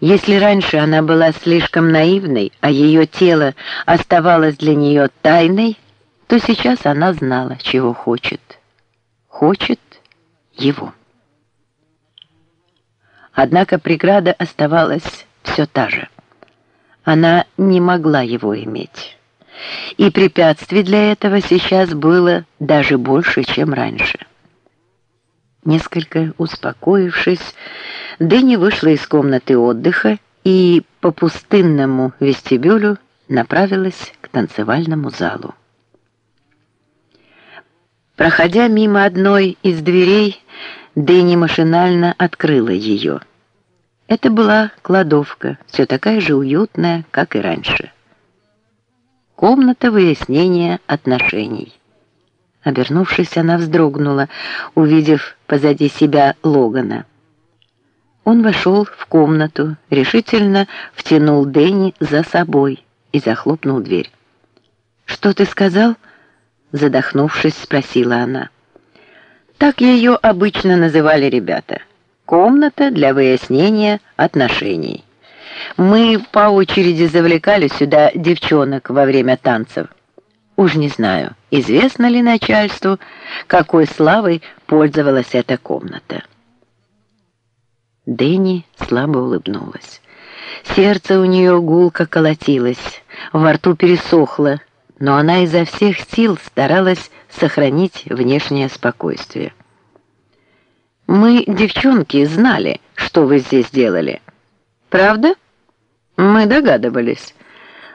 Если раньше она была слишком наивной, а ее тело оставалось для нее тайной, то сейчас она знала, чего хочет. Хочет его. Однако преграда оставалась все та же. Она не могла его иметь. И препятствий для этого сейчас было даже больше, чем раньше. Несколько успокоившись, Дэнни вышла из комнаты отдыха и по пустынному вестибюлю направилась к танцевальному залу. Проходя мимо одной из дверей, Дэнни машинально открыла ее. Это была кладовка, все такая же уютная, как и раньше. Комната выяснения отношений. Обернувшись, она вздрогнула, увидев позади себя Логана. Он вошел в комнату, решительно втянул Дэнни за собой и захлопнул дверь. «Что ты сказал?» Задохнувшись, спросила она. Так ее обычно называли ребята. Комната для выяснения отношений. Мы по очереди завлекали сюда девчонок во время танцев. Уж не знаю, известно ли начальству, какой славой пользовалась эта комната. Дэнни слабо улыбнулась. Сердце у нее гулко колотилось, во рту пересохло, но она изо всех сил старалась сохранить внешнее спокойствие. Мы, девчонки, знали, что вы здесь делали. Правда? Мы догадывались.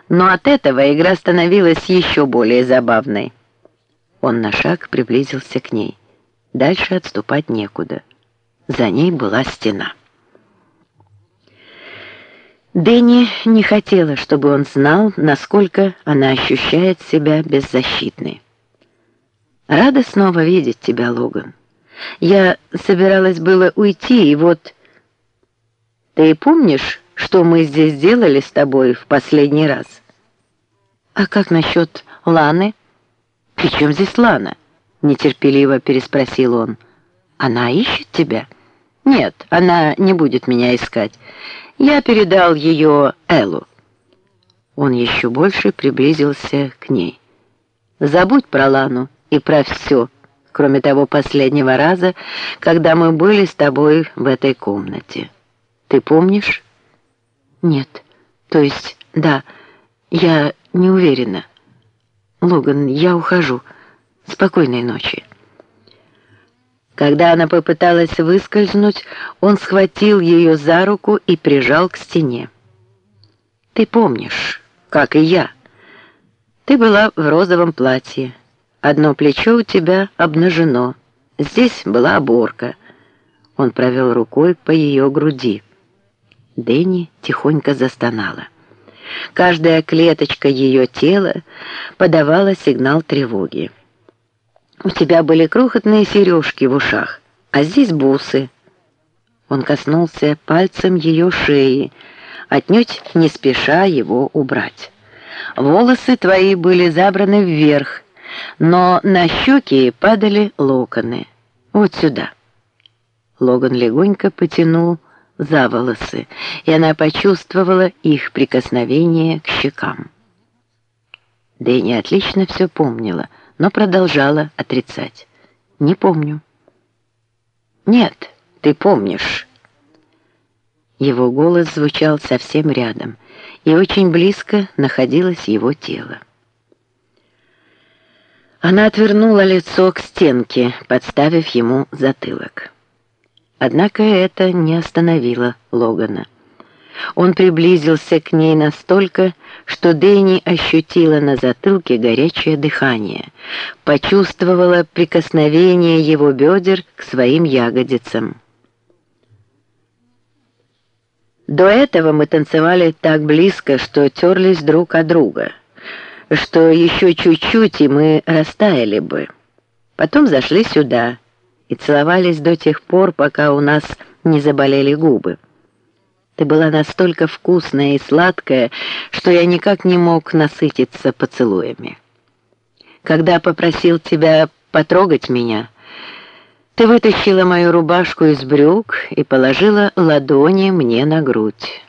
Но от этого игра становилась еще более забавной. Он на шаг приблизился к ней. Дальше отступать некуда. За ней была стена. Дэнни не хотела, чтобы он знал, насколько она ощущает себя беззащитной. «Рада снова видеть тебя, Логан». Я собиралась было уйти, и вот... Ты помнишь, что мы здесь делали с тобой в последний раз? А как насчет Ланы? При чем здесь Лана? Нетерпеливо переспросил он. Она ищет тебя? Нет, она не будет меня искать. Я передал ее Эллу. Он еще больше приблизился к ней. Забудь про Лану и про все, кроме того последнего раза, когда мы были с тобой в этой комнате. Ты помнишь? Нет. То есть, да, я не уверена. Логан, я ухожу. Спокойной ночи. Когда она попыталась выскользнуть, он схватил ее за руку и прижал к стене. «Ты помнишь, как и я. Ты была в розовом платье, Одно плечо у тебя обнажено. Здесь была оборка. Он провел рукой по ее груди. Дэнни тихонько застонала. Каждая клеточка ее тела подавала сигнал тревоги. «У тебя были крохотные сережки в ушах, а здесь бусы». Он коснулся пальцем ее шеи, отнюдь не спеша его убрать. «Волосы твои были забраны вверх, но на щеки падали локоны. Вот сюда. Логан легонько потянул за волосы, и она почувствовала их прикосновение к щекам. Дэнни отлично все помнила, но продолжала отрицать. «Не помню». «Нет, ты помнишь». Его голос звучал совсем рядом, и очень близко находилось его тело. Она отвернула лицо к стенке, подставив ему затылок. Однако это не остановило Логана. Он приблизился к ней настолько, что Дэнни ощутила на затылке горячее дыхание, почувствовала прикосновение его бедер к своим ягодицам. До этого мы танцевали так близко, что терлись друг от друга — что еще чуть-чуть, и мы растаяли бы. Потом зашли сюда и целовались до тех пор, пока у нас не заболели губы. Ты была настолько вкусная и сладкая, что я никак не мог насытиться поцелуями. Когда попросил тебя потрогать меня, ты вытащила мою рубашку из брюк и положила ладони мне на грудь.